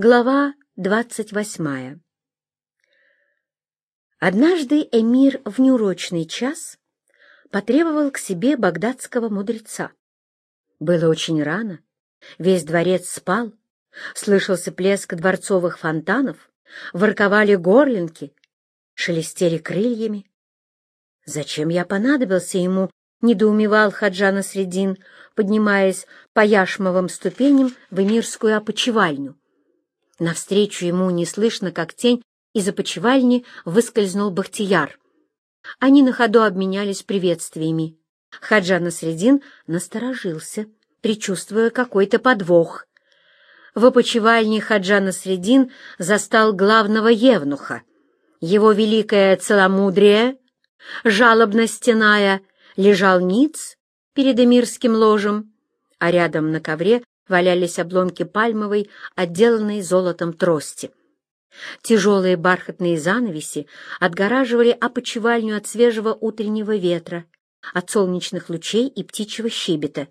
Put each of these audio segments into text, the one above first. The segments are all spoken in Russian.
Глава двадцать восьмая Однажды эмир в неурочный час потребовал к себе багдадского мудреца. Было очень рано, весь дворец спал, слышался плеск дворцовых фонтанов, ворковали горлинки, шелестели крыльями. Зачем я понадобился ему, недоумевал Хаджана Средин, поднимаясь по яшмовым ступеням в эмирскую опочивальню. Навстречу ему неслышно, как тень, из опочивальни выскользнул Бахтияр. Они на ходу обменялись приветствиями. Хаджа Насредин насторожился, предчувствуя какой-то подвох. В опочивальне Хаджа Насредин застал главного евнуха. Его великое целомудрие, жалобно стеная, лежал ниц перед эмирским ложем, а рядом на ковре валялись обломки пальмовой, отделанной золотом трости. Тяжелые бархатные занавеси отгораживали опочивальню от свежего утреннего ветра, от солнечных лучей и птичьего щебета.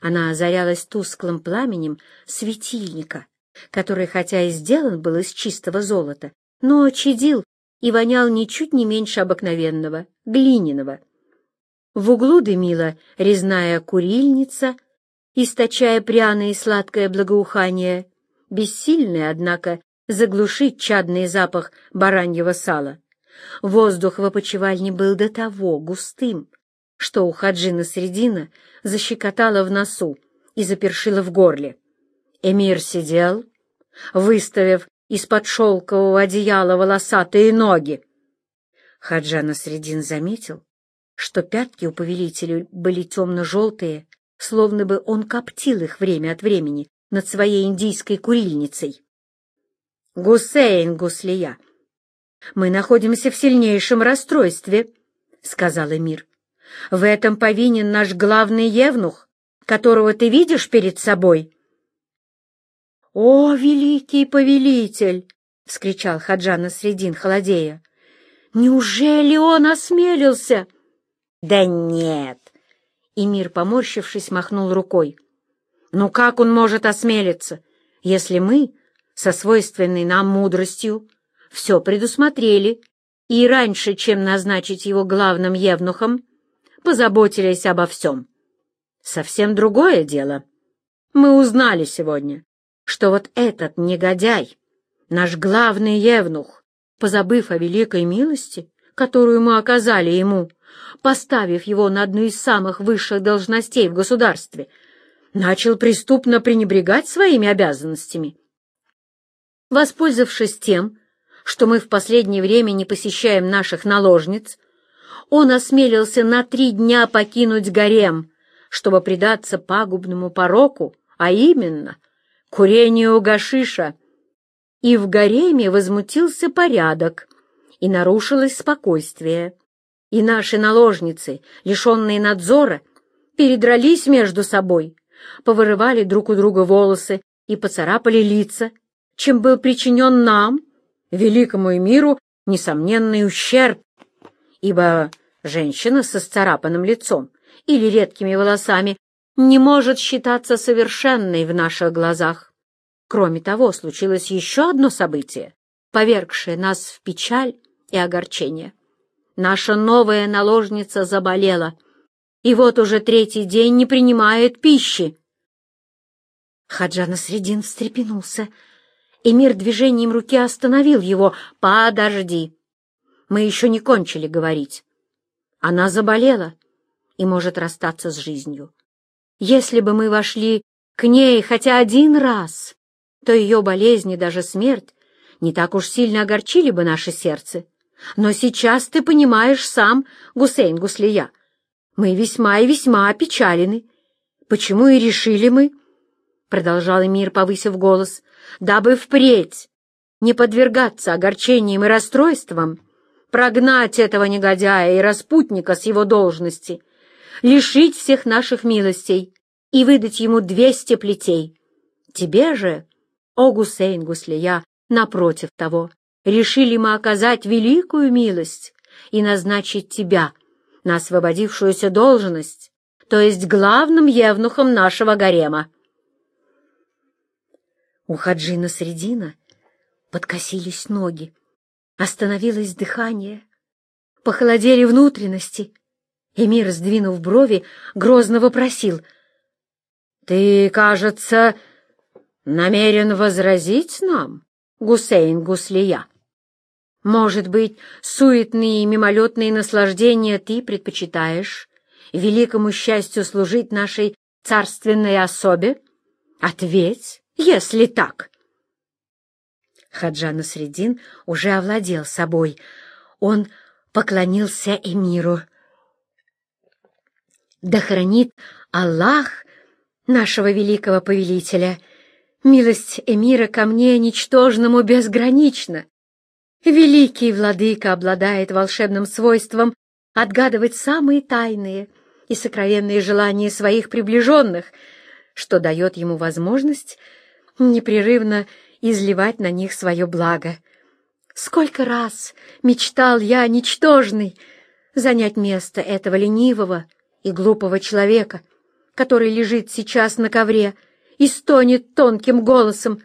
Она озарялась тусклым пламенем светильника, который, хотя и сделан был из чистого золота, но чадил и вонял ничуть не меньше обыкновенного, глиняного. В углу дымила резная курильница, источая пряное и сладкое благоухание, бессильное, однако, заглушить чадный запах бараньего сала. Воздух в опочивальне был до того густым, что у Хаджина Средина защекотало в носу и запершило в горле. Эмир сидел, выставив из-под шелкового одеяла волосатые ноги. Хаджана Средин заметил, что пятки у повелителя были темно-желтые, словно бы он коптил их время от времени над своей индийской курильницей. «Гусейн Гуслия, мы находимся в сильнейшем расстройстве», — сказал Эмир. «В этом повинен наш главный евнух, которого ты видишь перед собой». «О, великий повелитель!» — вскричал Хаджана Средин, холодея. «Неужели он осмелился?» «Да нет!» Эмир, поморщившись, махнул рукой. «Ну как он может осмелиться, если мы, со свойственной нам мудростью, все предусмотрели и раньше, чем назначить его главным евнухом, позаботились обо всем? Совсем другое дело. Мы узнали сегодня, что вот этот негодяй, наш главный евнух, позабыв о великой милости, которую мы оказали ему, поставив его на одну из самых высших должностей в государстве, начал преступно пренебрегать своими обязанностями. Воспользовавшись тем, что мы в последнее время не посещаем наших наложниц, он осмелился на три дня покинуть гарем, чтобы предаться пагубному пороку, а именно курению гашиша. И в гареме возмутился порядок, и нарушилось спокойствие и наши наложницы, лишенные надзора, передрались между собой, повырывали друг у друга волосы и поцарапали лица, чем был причинен нам, великому миру, несомненный ущерб, ибо женщина со сцарапанным лицом или редкими волосами не может считаться совершенной в наших глазах. Кроме того, случилось еще одно событие, повергшее нас в печаль и огорчение. Наша новая наложница заболела, и вот уже третий день не принимает пищи. Хаджана Средин встрепенулся. Эмир движением руки остановил его. «Подожди! Мы еще не кончили говорить. Она заболела и может расстаться с жизнью. Если бы мы вошли к ней хотя один раз, то ее болезнь и даже смерть не так уж сильно огорчили бы наше сердце. Но сейчас ты понимаешь сам, Гусейн Гуслия, мы весьма и весьма опечалены. Почему и решили мы, — продолжал Эмир, повысив голос, — дабы впредь не подвергаться огорчениям и расстройствам, прогнать этого негодяя и распутника с его должности, лишить всех наших милостей и выдать ему двести плетей. Тебе же, о Гусейн Гуслия, напротив того, решили мы оказать великую милость и назначить тебя на освободившуюся должность, то есть главным евнухом нашего гарема. У Хаджина Средина подкосились ноги, остановилось дыхание, похолодели внутренности. Эмир, сдвинув брови, грозно вопросил. — Ты, кажется, намерен возразить нам, Гусейн Гуслия? Может быть, суетные и мимолетные наслаждения ты предпочитаешь великому счастью служить нашей царственной особе? Ответь, если так. Хаджан Средин уже овладел собой. Он поклонился эмиру. Да хранит Аллах нашего великого повелителя. Милость эмира ко мне, ничтожному, безгранична. Великий владыка обладает волшебным свойством отгадывать самые тайные и сокровенные желания своих приближенных, что дает ему возможность непрерывно изливать на них свое благо. Сколько раз мечтал я, ничтожный, занять место этого ленивого и глупого человека, который лежит сейчас на ковре и стонет тонким голосом,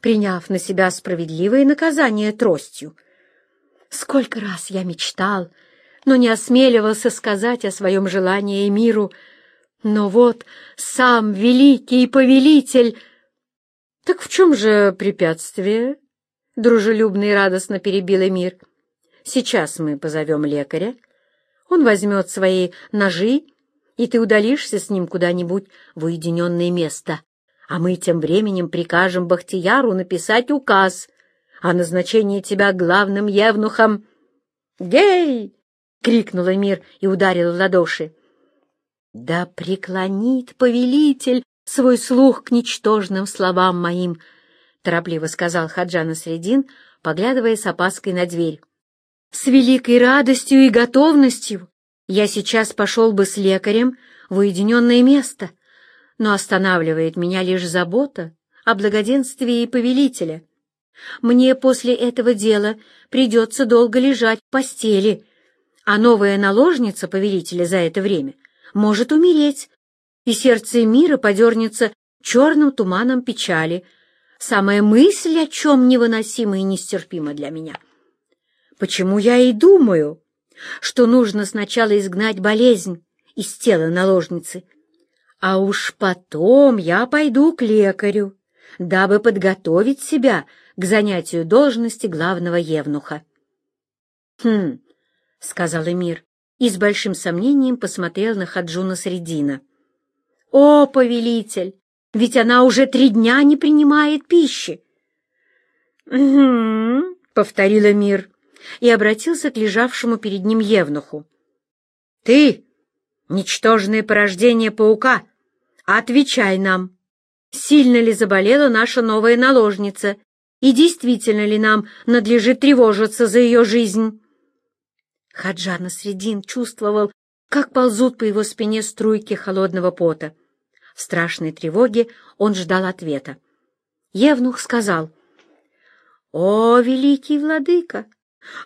приняв на себя справедливое наказание тростью. Сколько раз я мечтал, но не осмеливался сказать о своем желании миру, но вот сам великий повелитель «Так в чем же препятствие?» — дружелюбно и радостно перебил Эмир. «Сейчас мы позовем лекаря. Он возьмет свои ножи, и ты удалишься с ним куда-нибудь в уединенное место. А мы тем временем прикажем Бахтияру написать указ о назначении тебя главным евнухом». «Гей!» — крикнул Эмир и ударил в ладоши. «Да преклонит повелитель свой слух к ничтожным словам моим», — торопливо сказал Хаджана Средин, поглядывая с опаской на дверь. «С великой радостью и готовностью я сейчас пошел бы с лекарем в уединенное место, но останавливает меня лишь забота о благоденствии повелителя. Мне после этого дела придется долго лежать в постели, а новая наложница повелителя за это время может умереть, и сердце мира подернется черным туманом печали. Самая мысль о чем невыносима и нестерпима для меня. Почему я и думаю, что нужно сначала изгнать болезнь из тела наложницы, а уж потом я пойду к лекарю, дабы подготовить себя к занятию должности главного евнуха. «Хм», — сказал Эмир, и с большим сомнением посмотрел на Хаджуна Средина. «О, повелитель, ведь она уже три дня не принимает пищи!» «Угу», — повторила мир и обратился к лежавшему перед ним евнуху. «Ты, ничтожное порождение паука, отвечай нам, сильно ли заболела наша новая наложница, и действительно ли нам надлежит тревожиться за ее жизнь?» Хаджана Средин чувствовал, как ползут по его спине струйки холодного пота. В страшной тревоге он ждал ответа. Евнух сказал, «О, великий владыка!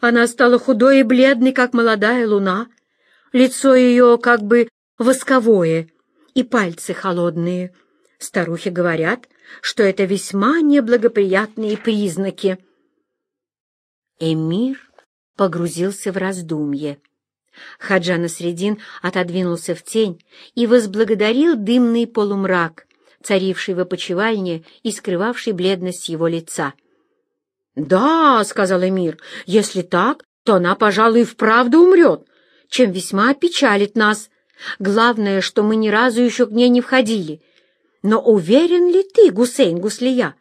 Она стала худой и бледной, как молодая луна, лицо ее как бы восковое и пальцы холодные. Старухи говорят, что это весьма неблагоприятные признаки». Эмир погрузился в раздумье. Хаджа Средин отодвинулся в тень и возблагодарил дымный полумрак, царивший в опочивальне и скрывавший бледность его лица. «Да», — сказал Эмир, — «если так, то она, пожалуй, вправду умрет, чем весьма опечалит нас. Главное, что мы ни разу еще к ней не входили. Но уверен ли ты, Гусейн Гуслия,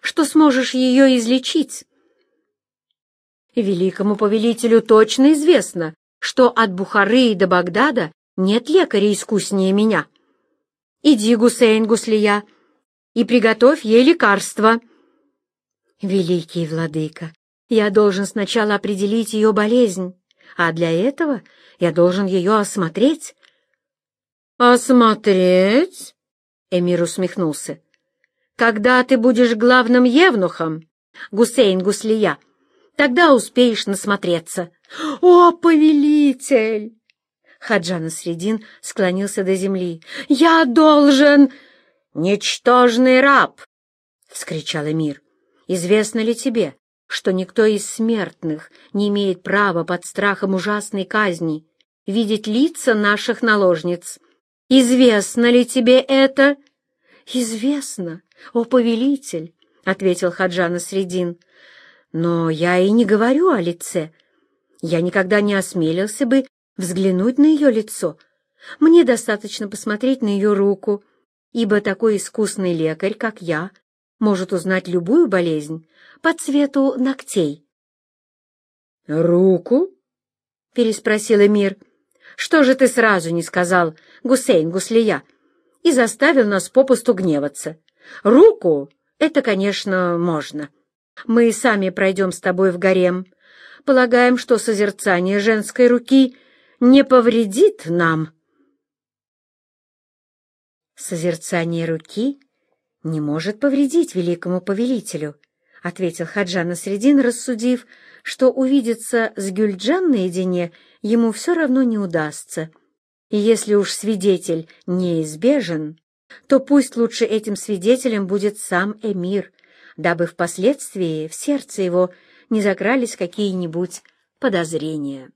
что сможешь ее излечить?» Великому повелителю точно известно, что от Бухары до Багдада нет лекаря искуснее меня. Иди, Гусейн Гуслия, и приготовь ей лекарство. Великий владыка, я должен сначала определить ее болезнь, а для этого я должен ее осмотреть. «Осмотреть?» — Эмир усмехнулся. «Когда ты будешь главным евнухом, Гусейн Гуслия, тогда успеешь насмотреться». «О, повелитель!» Хаджан Средин склонился до земли. «Я должен...» «Ничтожный раб!» вскричал Эмир. «Известно ли тебе, что никто из смертных не имеет права под страхом ужасной казни видеть лица наших наложниц? Известно ли тебе это?» «Известно, о повелитель!» — ответил Хаджана Средин. «Но я и не говорю о лице. Я никогда не осмелился бы взглянуть на ее лицо. Мне достаточно посмотреть на ее руку, ибо такой искусный лекарь, как я, может узнать любую болезнь по цвету ногтей. «Руку?» — переспросил Эмир. «Что же ты сразу не сказал, Гусейн Гуслия, и заставил нас попусту гневаться? Руку — это, конечно, можно. Мы сами пройдем с тобой в гарем. Полагаем, что созерцание женской руки не повредит нам». Созерцание руки не может повредить великому повелителю, — ответил Хаджан Средин, рассудив, что увидеться с Гюльджан наедине ему все равно не удастся. И если уж свидетель неизбежен, то пусть лучше этим свидетелем будет сам эмир, дабы впоследствии в сердце его не закрались какие-нибудь подозрения.